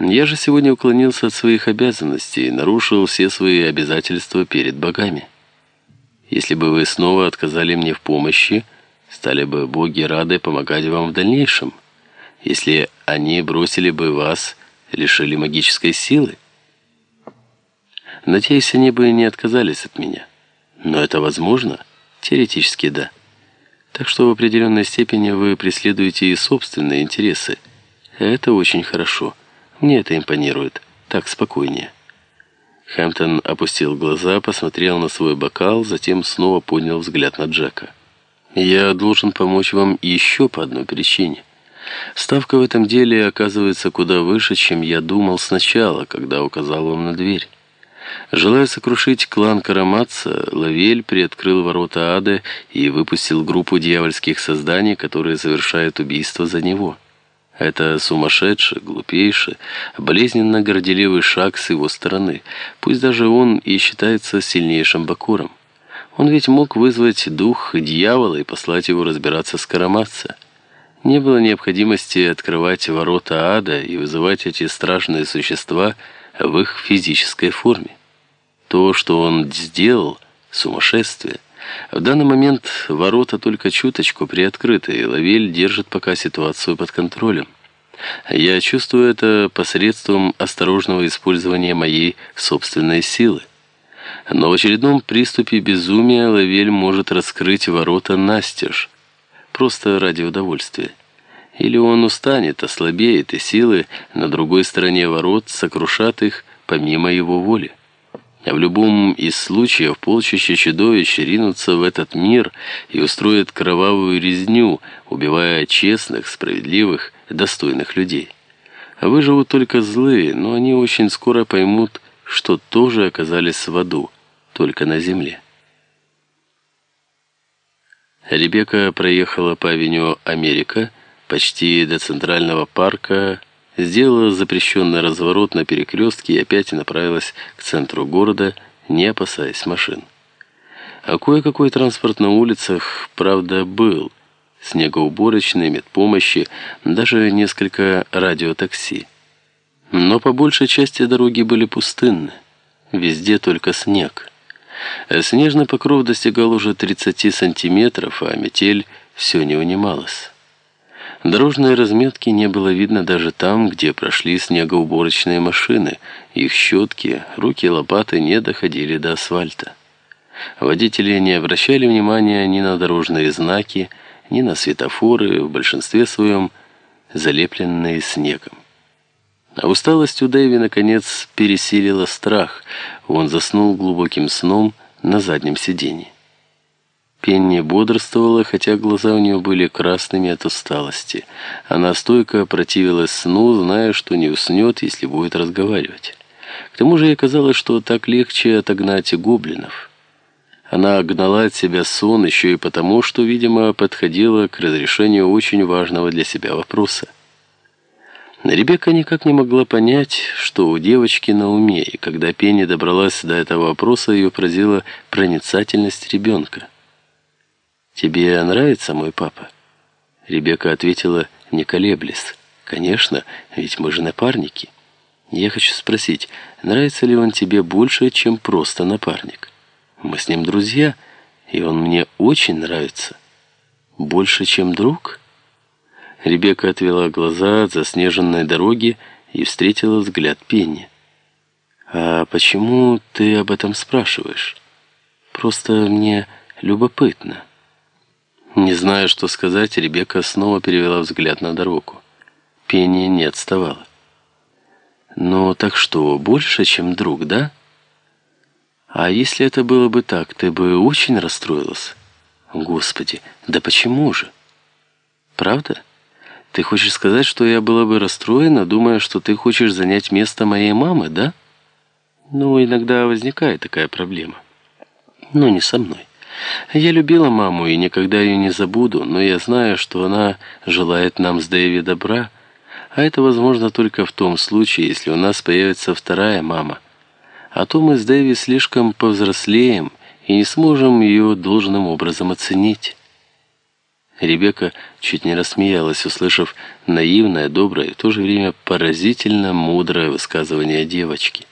Я же сегодня уклонился от своих обязанностей нарушил все свои обязательства перед богами. Если бы вы снова отказали мне в помощи, стали бы боги рады помогать вам в дальнейшем. Если они бросили бы вас, лишили магической силы. Надеюсь, они бы не отказались от меня. Но это возможно? Теоретически да. Так что в определенной степени вы преследуете и собственные интересы. Это очень хорошо. Мне это импонирует. Так спокойнее. Хэмптон опустил глаза, посмотрел на свой бокал, затем снова поднял взгляд на Джека. «Я должен помочь вам еще по одной причине. Ставка в этом деле оказывается куда выше, чем я думал сначала, когда указал вам на дверь». Желая сокрушить клан Караматца, Лавель приоткрыл ворота ада и выпустил группу дьявольских созданий, которые совершают убийство за него. Это сумасшедший, глупейший, болезненно горделивый шаг с его стороны, пусть даже он и считается сильнейшим Бакуром. Он ведь мог вызвать дух дьявола и послать его разбираться с Караматца. Не было необходимости открывать ворота ада и вызывать эти страшные существа в их физической форме. То, что он сделал, сумасшествие. В данный момент ворота только чуточку приоткрыты, и Лавель держит пока ситуацию под контролем. Я чувствую это посредством осторожного использования моей собственной силы. Но в очередном приступе безумия Лавель может раскрыть ворота настежь, просто ради удовольствия. Или он устанет, ослабеет, и силы на другой стороне ворот сокрушат их помимо его воли. А в любом из случаев полчища чудовищ ринутся в этот мир и устроят кровавую резню, убивая честных, справедливых, достойных людей. А выживут только злые, но они очень скоро поймут, что тоже оказались в аду, только на земле. Ребекка проехала по авеню «Америка», почти до Центрального парка, сделала запрещенный разворот на перекрестке и опять направилась к центру города, не опасаясь машин. А кое-какой транспорт на улицах, правда, был. Снегоуборочные, медпомощи, даже несколько радиотакси. Но по большей части дороги были пустынны. Везде только снег. Снежный покров достигал уже 30 сантиметров, а метель все не унималась. Дорожной разметки не было видно даже там, где прошли снегоуборочные машины. Их щетки, руки и лопаты не доходили до асфальта. Водители не обращали внимания ни на дорожные знаки, ни на светофоры, в большинстве своем залепленные снегом. А усталость у Дэви, наконец, пересилила страх. Он заснул глубоким сном на заднем сиденье. Пенни бодрствовала, хотя глаза у нее были красными от усталости. Она стойко противилась сну, зная, что не уснет, если будет разговаривать. К тому же ей казалось, что так легче отогнать гоблинов. Она гнала от себя сон еще и потому, что, видимо, подходила к разрешению очень важного для себя вопроса. Ребекка никак не могла понять, что у девочки на уме, и когда Пенни добралась до этого вопроса, ее поразила проницательность ребенка. «Тебе нравится мой папа?» Ребекка ответила, не колеблясь. «Конечно, ведь мы же напарники. Я хочу спросить, нравится ли он тебе больше, чем просто напарник? Мы с ним друзья, и он мне очень нравится. Больше, чем друг?» Ребекка отвела глаза от заснеженной дороги и встретила взгляд Пенни. «А почему ты об этом спрашиваешь? Просто мне любопытно». Не зная, что сказать, Ребекка снова перевела взгляд на дорогу. Пение не отставало. «Ну, так что, больше, чем друг, да? А если это было бы так, ты бы очень расстроилась? Господи, да почему же? Правда? Ты хочешь сказать, что я была бы расстроена, думая, что ты хочешь занять место моей мамы, да? Ну, иногда возникает такая проблема. Но не со мной. Я любила маму и никогда ее не забуду, но я знаю, что она желает нам с Дэви добра, а это возможно только в том случае, если у нас появится вторая мама. А то мы с Дэви слишком повзрослеем и не сможем ее должным образом оценить. Ребекка чуть не рассмеялась, услышав наивное, доброе и в то же время поразительно мудрое высказывание девочки.